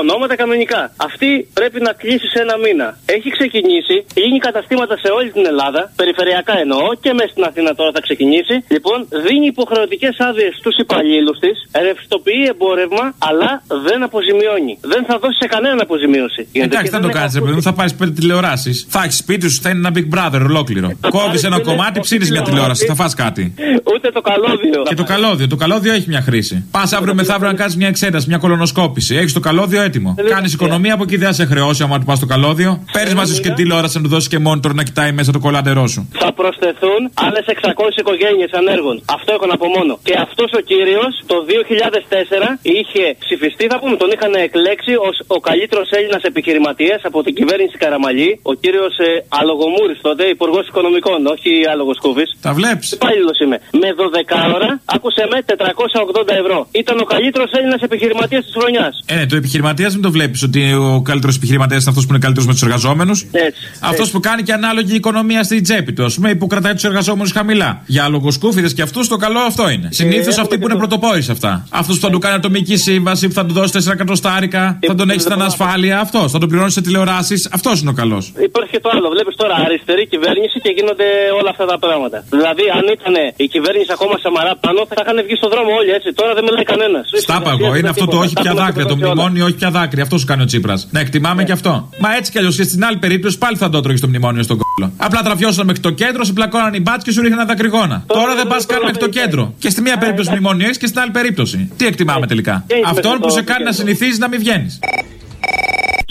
ονόματα κανονικά. Αυτή πρέπει να κλείσει σε ένα μήνα. Έχει ξεκινήσει, κλείνει καταστήματα σε όλη την Ελλάδα, περιφερειακά εννοώ, και μέσα στην Αθήνα τώρα θα ξεκινήσει. Λοιπόν, δίνει υποχρεωτικές άδειες στους υπαλλήλους της, ρευστοποιεί εμπόρευμα, αλλά δεν αποζημιώνει. Δεν θα δώσει σε κανέναν αποζημίωση. Εντάξει, θα το κάνει, παιδί μου, θα πάρει πέντε τηλεοράσεις. Θα έχεις σπίτι σου, θα είναι ένα Big Brother ολόκληρο. Κόβεις ένα κομμάτι, ψήνεις μια τηλεόραση, θα φας κάτι. Ούτε το καλώδιο. Και το καλώδιο, το καλώδιο έχει μια χρήση. Πας αύριο μεθαύριο να κάνεις μια εξέταση, μια κολονοσκόπηση. Έχεις το καλώδιο έτοιμο. Κάνεις οικονομία από εκεί δεν σε χρεώσει άμα του πας στο καλώδιο. Παίρνεις μαζί σου και τηλεόραση να του δώσεις και monitor να κοιτάει μέσα το κολάντερό σου. Θα προσθεθούν άλλες 600 οικογένειες ανέργων. Αυτό έχω να πω μόνο. Και αυτός ο κύριος το 2004 είχε ψηφιστεί, θα πούμε, τον είχαν εκλέξει ως ο καλύτερος Έλληνας επιχειρηματίας από την κυβέρνηση Καραμαλή, ο κύριος ε, Αλογομούρης τότε, υπουργός οικονομικών, όχι άλογος Κούβης. Τα βλέπεις. Υπάλληλος είμαι. Με 12 ώρα, άκουσε με 480 ευρώ. Ήταν ο καλύτερος Έλληνας επιχειρηματίας της χρονιάς. Ε, Ναι, το επιχειρηματίας μην το βλέπεις ότι ο καλύτερος επιχειρηματίας είναι αυτός που είναι καλύτερος με τους εργαζόμενους. Αυτός που κάνει και ανάλογη οικονομία στη τσέπη του, ας πούμε, που κρατάει τους εργαζόμενους χαμηλά. Για λογοσκούφιδε και αυτούς το καλό αυτό είναι. Συνήθως έχουμε αυτοί και που είναι το- πρωτοπόροι σε αυτά. Αυτό που θα του κάνει ατομική σύμβαση, που θα του δώσει 4 εκατοστάρικα, θα τον έχεις στην ανασφάλεια. Αυτός. Θα τον πληρώνεις σε τηλεοράσεις. Αυτός είναι ο καλός. Υπάρχει και το άλλο. Βλέπεις τώρα αριστερή κυβέρνηση και γίνονται όλα αυτά τα πράγματα. Δηλαδή, αν ήταν η κυβέρνηση ακόμα Σαμαρά πάνω, θα είχαν βγει στον δρόμο όλοι έτσι. Τώρα δεν μιλάει κανένας. Στάπα εγώ, είναι αυτό το όχι πια δάκρυα. Το μνημόνιο όχι πια δάκρυα. Αυτό σου κάνει ο Τσίπρας. Να εκτιμάμε και αυτό. Μα έτσι κι αλλιώς και στην άλλη περίπτωση πάλι θα το έτρωγες το μνημόνιο στον κόλλο. Απλά τραβιώσαν μέχρι το κέντρο, σε πλακώναν οι μπάτ και σου ρίχναν δακρυγόνα. Τώρα δεν πας καν μέχρι το κέντρο. Και στη μία περίπτωση μνημόνιο έχεις και στην άλλη περίπτωση. Τι εκτιμάμε τελικά; Αυτόν που σε κάνει να συνηθίζεις να μην βγαίνεις.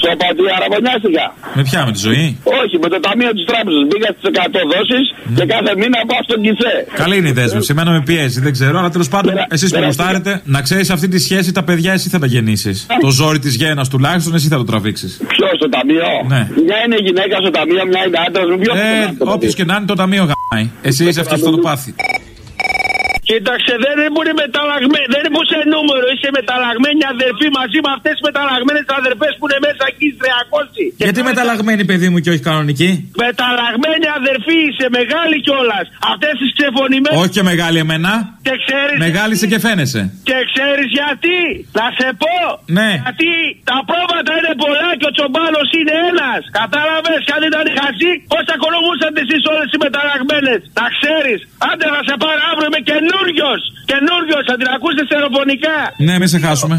Σοπατή αραβωνιάστηκα. Με ποια με τη ζωή; Όχι, με το ταμείο της τράπεζας. Μπήκα στις 100 δόσει και κάθε μήνα πάω στον κιτσέ. Καλή είναι η δέσμευση. Εμένα με πιέζει, δεν ξέρω, αλλά τέλος πάντων εσείς που γουστάρετε να ξέρεις αυτή τη σχέση τα παιδιά εσύ θα τα γεννήσεις. Το ζόρι της γέννας τουλάχιστον εσύ θα το τραβήξεις. Ποιος στο ταμείο; Ναι. Μια είναι γυναίκα στο ταμείο, μια είναι άντρας. Ποιο Ε, όποιο και να είναι το ταμείο γαμάει. Εσύ είσαι αυτός το πάθη. Κοίταξε, δεν ήμουν μεταλλαγμένη. Δεν ήμουν σε νούμερο. Είσαι μεταλλαγμένη αδερφή μαζί με αυτές τις μεταλλαγμένες αδερφές που είναι μέσα εκεί στις 300. Γιατί μεταλλαγμένη παιδί μου και όχι κανονική; Μεταλλαγμένη αδερφή είσαι, μεγάλη κιόλας. Αυτές τις ξεφωνημένε. Όχι και μεγάλη εμένα. Και ξέρει. Μεγάλη είσαι και φαίνεσαι. Και ξέρεις γιατί; Να σε πω. Ναι. Γιατί τα πρόβατα είναι πολλά και ο τσομπάνος είναι ένας. Κατάλαβες, κι αν ήταν χαζί, πώς θα οικονομούσατε εσεί όλε οι μεταλλαγμένες. Να ξέρεις. Άντε θα σε πάρω αύριο, είμαι καινούριο. Καινούριο, θα την ακούσετε στερεοφωνικά. Ναι, μην σε χάσουμε.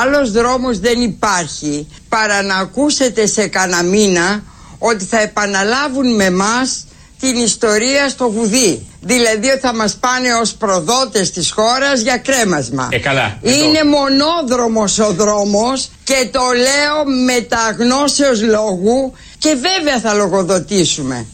Άλλος δρόμος δεν υπάρχει παρά να ακούσετε σε κανένα μήνα ότι θα επαναλάβουν με μας την ιστορία στο γουδί. Δηλαδή ότι θα μας πάνε ως προδότες της χώρας για κρέμασμα. Ε, καλά. Είναι μονόδρομος ο δρόμος και το λέω με τα γνώσεως λόγου και βέβαια θα λογοδοτήσουμε.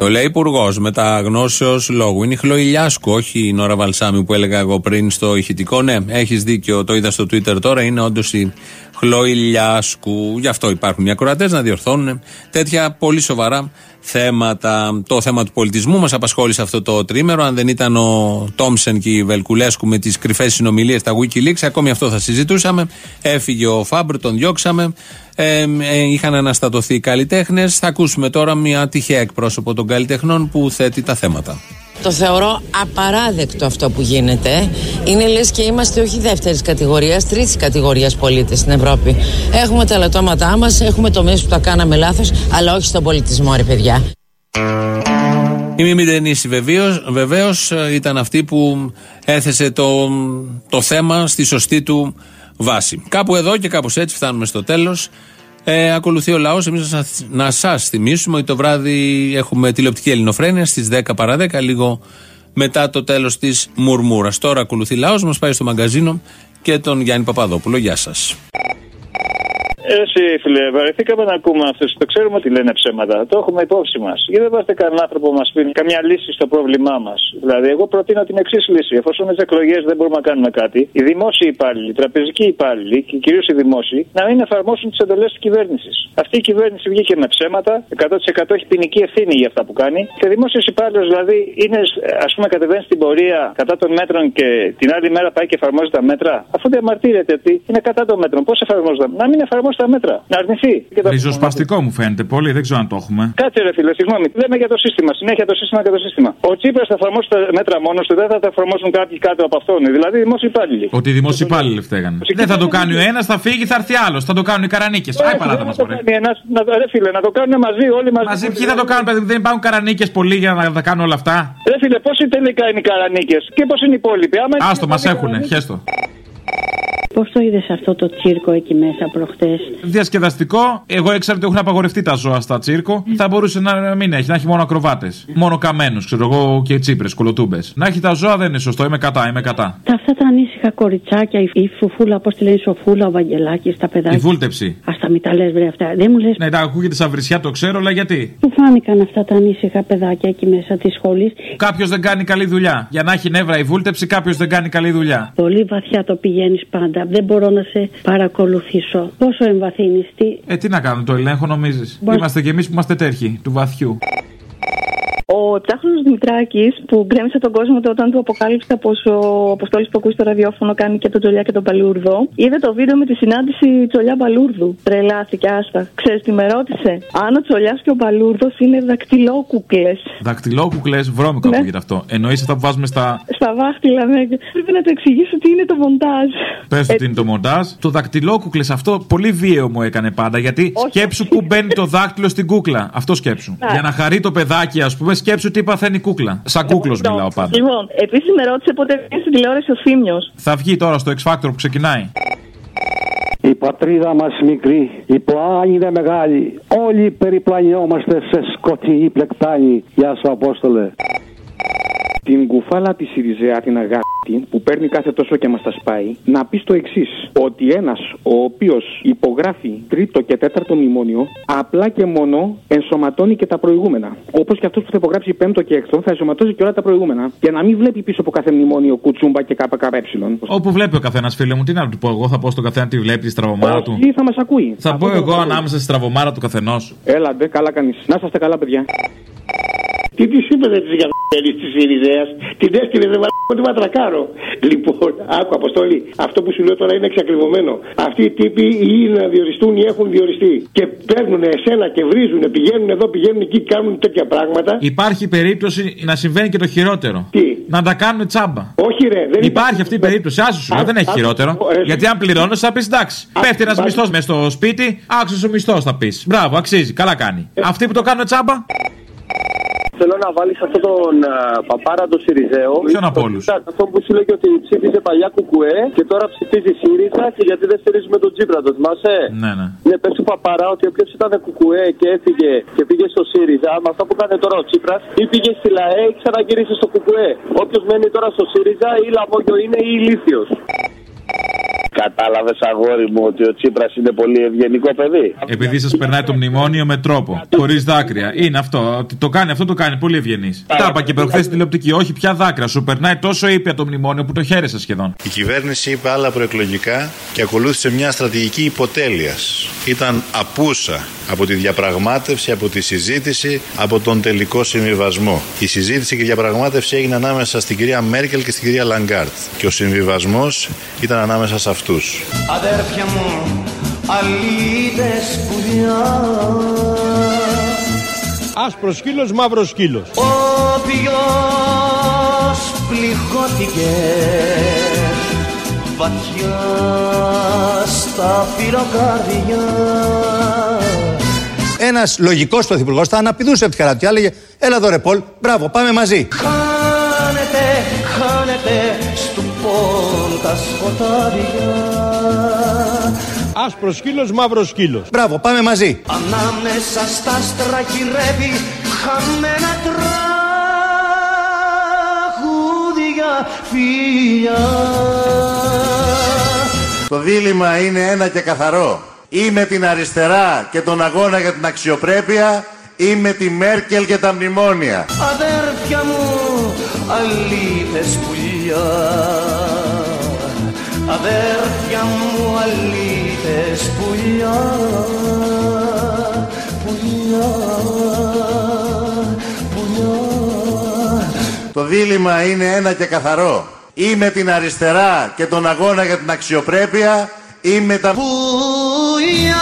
Το λέει υπουργό με τα γνώσεω λόγου. Είναι η Χλώη Λιάσκου, όχι η Νόρα Βαλσάμι που έλεγα εγώ πριν στο ηχητικό. Ναι, έχεις δίκιο, το είδα στο Twitter τώρα. Είναι όντως η Χλώη Λιάσκου. Γι' αυτό υπάρχουν οι ακροατές να διορθώνουν τέτοια πολύ σοβαρά θέματα. Το θέμα του πολιτισμού μας απασχόλησε αυτό το τρίμερο. Αν δεν ήταν ο Τόμσεν και η Βελκουλέσκου με τις κρυφές συνομιλίες στα Wikileaks, ακόμη αυτό θα συζητούσαμε. Έφυγε ο Φάμπρ, τον διώξαμε. Ε, ε, είχαν αναστατωθεί οι καλλιτέχνες. Θα ακούσουμε τώρα μια τυχαία εκπρόσωπο των καλλιτεχνών που θέτει τα θέματα. Το θεωρώ απαράδεκτο αυτό που γίνεται. Είναι λες και είμαστε όχι δεύτερης κατηγορίας, τρίτης κατηγορίας πολίτες στην Ευρώπη. Έχουμε τα λατώματά μας, έχουμε τομείς που τα κάναμε λάθος, αλλά όχι στον πολιτισμό, ρε παιδιά. Η Μίμη Ντενίση βεβαίως ήταν αυτή που έθεσε το, το θέμα στη σωστή του βάση. Κάπου εδώ και κάπως έτσι φτάνουμε στο τέλος. Ε, ακολουθεί ο λαός Εμείς να, σας- να σας θυμίσουμε ότι το βράδυ έχουμε τηλεοπτική ελληνοφρένεια στις 10 παρα 10, λίγο μετά το τέλος της μουρμούρας. Τώρα ακολουθεί λαός, μας πάει στο μαγκαζίνο και τον Γιάννη Παπαδόπουλο. Γεια σας. Εσύ, φίλε, βαρεθήκαμε να ακούμε αυτού. Το ξέρουμε ότι λένε ψέματα. Το έχουμε υπόψη μας. Γιατί δεν βάζετε κανέναν άνθρωπο που μας πει καμιά λύση στο πρόβλημά μας. Δηλαδή, εγώ προτείνω την εξής λύση. Εφόσον με τις εκλογές δεν μπορούμε να κάνουμε κάτι, οι δημόσιοι υπάλληλοι, οι τραπεζικοί υπάλληλοι και κυρίως οι δημόσιοι να μην εφαρμόσουν τις εντολές της κυβέρνησης. Αυτή η κυβέρνηση βγήκε με ψέματα, 100% έχει ποινική ευθύνη για αυτά που κάνει. Και δημόσιος υπάλληλος δηλαδή είναι, ας πούμε, κατεβαίνει στην πορεία κατά των μέτρων και την άλλη μέρα πάει και εφαρμόζει τα μέτρα. Αφού διαμαρτύρεται ότι είναι κατά των μέτρων, πώς εφαρμόζονται; Να μην εφαρμόζει τα μέτρα. Να αρνηθεί. Και τα- Ριζοσπαστικό μου φαίνεται πολύ, δεν ξέρω αν το έχουμε. Κάτσε ρε φίλε, συγγνώμη. Λέμε για το σύστημα. Συνέχεια το σύστημα και το σύστημα. Ο Τσίπρας θα εφαρμόσει τα μέτρα μόνος του, δεν θα τα εφαρμόσουν κάποιοι κάτω από αυτόν. Δηλαδή οι δημόσιοι υπάλληλοι. Ότι οι δημόσιοι υπάλληλοι φταίγανε. Δεν θα το κάνει ο ένας, θα φύγει, θα έρθει άλλος. Θα το κάνουν οι καρανίκες. Άι παράτα μας, το κάνει ένας, να, ρε φίλε, να το κάνουν μαζί, όλοι μαζί. Μαζί ποιοι θα το κάνουν, παιδί μου, δεν υπάρχουν καρανίκες πολλοί για να τα κάνουν όλα αυτά; Ρε φίλε, πόσοι τελικά είναι οι καρανίκες και πώ είναι οι υπόλοιποι; Άμα είναι Άστο, μα έχουνε, χέστο. Πώς το είδες αυτό το τσίρκο εκεί μέσα προχτές; Διασκεδαστικό, εγώ ήξερα ότι έχουν απαγορευτεί τα ζώα στα τσίρκο. Θα μπορούσε να μην έχει, να έχει μόνο ακροβάτες. Μόνο καμένους, ξέρω εγώ και τσίπρες, κολοτούμπες. Να έχει τα ζώα δεν είναι σωστό, είμαι κατά, είμαι κατά. Τα αυτά τα ανήσυχα κοριτσάκια, η, η φουφούλα, πώς τη λένε, η σοφούλα, ο Βαγγελάκης, τα παιδάκια. Η βούλτεψη. Α τα μην τα λες, βρε αυτά. Δεν μου λε. Ναι, τα ακούγεται σαν βρισιά, το ξέρω, αλλά γιατί; Πού φάνηκαν αυτά τα ανήσυχα παιδάκια εκεί μέσα της σχολής; Κάποιος δεν κάνει καλή δουλειά. Για να έχει νεύρα η βούλτεψη, κάποιος δεν κάνει καλή δουλειά. Πολύ βαθιά το πηγαίνεις πάντα. Δεν μπορώ να σε παρακολουθήσω. Πόσο εμβαθύνει, τι. Ε, τι να κάνω, το ελέγχο νομίζεις; Μπορεί- Είμαστε κι εμείς που είμαστε τέρχοι του βαθιού. Ο Επτάχρονο Δημητράκης που γκρέμισε τον κόσμο όταν του αποκάλυψε πως ο Αποστόλης που ακούει στο ραδιόφωνο κάνει και τον Τζολιά και τον Παλούρδο. Είδε το βίντεο με τη συνάντηση Τζολιά Παλούρδου. Τρελάθηκε, άστα. Ξέρεις τι με ρώτησε; Αν ο Τζολιάς και ο Παλούρδος είναι δακτυλόκουκλες. Δακτυλόκουκλες, βρώμικο Ναι. ακούγεται αυτό. Εννοείς αυτά που βάζουμε στα. Στα βάχτυλα, ναι. Πρέπει να του εξηγήσω τι είναι το μοντάζ. Πες Ε, ότι είναι το μοντάζ. Το δακτυλόκουκλες αυτό πολύ βίαιο μου έκανε πάντα. Γιατί Όχι. σκέψου που μπαίνει το δάκτυλο στην κούκλα. Αυτό σκέψου. Ναι. Για να χαρεί το παιδάκι, ας πούμε, σκέψου τι παθαίνει η κούκλα. Σαν κούκλος μιλάω πάντα. Λοιπόν, επίσης με ρώτησε πότε βγαίνει στην τηλεόραση ο Θήμιος. Θα βγει τώρα στο X Factor που ξεκινάει. Η πατρίδα μας μικρή, η πλάνη είναι μεγάλη. Όλοι περιπλανιόμαστε σε σκοτεινή πλεκτάνη. Γεια σου Απόστολε. την κουφάλα της Σιριζέα, την αγάπη, που παίρνει κάθε τόσο και μας τα σπάει, να πεις το εξής: Ότι ένας ο οποίος υπογράφει τρίτο και τέταρτο μνημόνιο, απλά και μόνο ενσωματώνει και τα προηγούμενα. Όπως και αυτός που θα υπογράψει πέμπτο και έκτο, θα ενσωματώσει και όλα τα προηγούμενα. Και να μην βλέπει πίσω από κάθε μνημόνιο κουτσούμπα και ΚΚΕ. Όπου βλέπει ο καθένας, φίλε μου, τι να του πω εγώ, θα πω στον καθένα τι βλέπει τη στραβωμάρα του. Ή θα μας ακούει. Θα πω εγώ ανάμεσα στη στραβωμάρα του καθενός. Έλα, ντε, καλά κανεί. Να είσαστε καλά, παιδιά. Τι της είπε δεν της γαμπέλη τη Ειρηνέα, την έστειλε δεν βαρκό τη ματρακάρω. Λοιπόν, άκου Αποστόλη, αυτό που σου λέω τώρα είναι εξακριβωμένο. Αυτοί οι τύποι ή είναι να διοριστούν ή έχουν διοριστεί. Και παίρνουν εσένα και βρίζουν, πηγαίνουν εδώ, πηγαίνουν εκεί, κάνουν τέτοια πράγματα. Υπάρχει περίπτωση να συμβαίνει και το χειρότερο. Τι; Να τα κάνουν τσάμπα. Όχι, ρε, δεν Υπάρχει αυτή η περίπτωση. Άσου σου λέω, Α, δεν έχει α, χειρότερο. α, ρε, Γιατί αν πληρώνει, θα πεις εντάξει. Πέφτει ένας α, μισθός μες στο σπίτι, άξιος ο μισθός θα πεις. Μπράβο, αξίζει, καλά κάνει. Ε. Αυτοί που το κάνουν τσάμπα, Θέλω να βάλεις αυτόν τον α, παπάρα του Σιριζέο. Ποιον από όλους; Αυτό που σου λέγει ότι ψήφιζε παλιά κουκουέ και τώρα ψηφίζει ΣΥΡΙΖΑ και γιατί δεν στηρίζουμε τον Τζίπρα, το θυμάσαι; ναι, ναι. Ναι, πες του παπαρά ότι όποιο ήταν κουκουέ και έφυγε και πήγε στο ΣΥΡΙΖΑ, με αυτό που κάνει τώρα ο Τσίπρας, ή πήγε στη ΛΑΕ ή ξαναγύρισε στο κουκουέ. Όποιος μένει τώρα στο ΣΥΡΙΖΑ ή λαμόγιο είναι ή ηλίθιος. Κατάλαβες, αγόρι μου, ότι ο Τσίπρας είναι πολύ ευγενικό παιδί. επειδή σας περνάει το μνημόνιο με τρόπο. Χωρίς δάκρυα. Είναι αυτό. Ότι το κάνει αυτό, το κάνει πολύ ευγενής. Τα είπα και προχθές στην τηλεοπτική. Όχι πια δάκρυα. Σου περνάει τόσο ήπια το μνημόνιο που το χαίρεσαι σχεδόν. Η κυβέρνηση είπε άλλα προεκλογικά και ακολούθησε μια στρατηγική υποτέλειας. Ήταν απούσα από τη διαπραγμάτευση, από τη συζήτηση, από τον τελικό συμβιβασμό. Η συζήτηση και η διαπραγμάτευση έγινε ανάμεσα στην κυρία Μέρκελ και στην κυρία Λαγκάρντ. Και ο συμβιβασμός ήταν ανάμεσα σε αυτού. Αδέρφια μου, αλήτες πουλιά Άσπρος σκύλος, μαύρος σκύλος. Όποιος πληγώθηκε βαθιά στα πυροκαρδιά Ένας λογικός πρωθυπουργός θα αναπηδούσε από τη χαρά του και έλεγε: Έλα εδώ ρε Πολ, μπράβο, πάμε μαζί. Χάνεται, χάνεται στου πόνου τα σκοτάδια Άσπρος σκύλος, μαύρος σκύλος. Μπράβο, πάμε μαζί. Ανάμεσα στα άστρα γυρεύει χαμένα τραγούδια φιλιά Το δίλημα είναι ένα και καθαρό. Ή με την αριστερά και τον αγώνα για την αξιοπρέπεια ή με τη Μέρκελ και τα μνημόνια. Αδέρφια μου, αλήθες πουλιά Αδέρφια μου, αλήθες πουλιά Πουλιά, πουλιά Το δίλημα είναι ένα και καθαρό. Ή με την αριστερά και τον αγώνα για την αξιοπρέπεια ή με τα... Πουλιά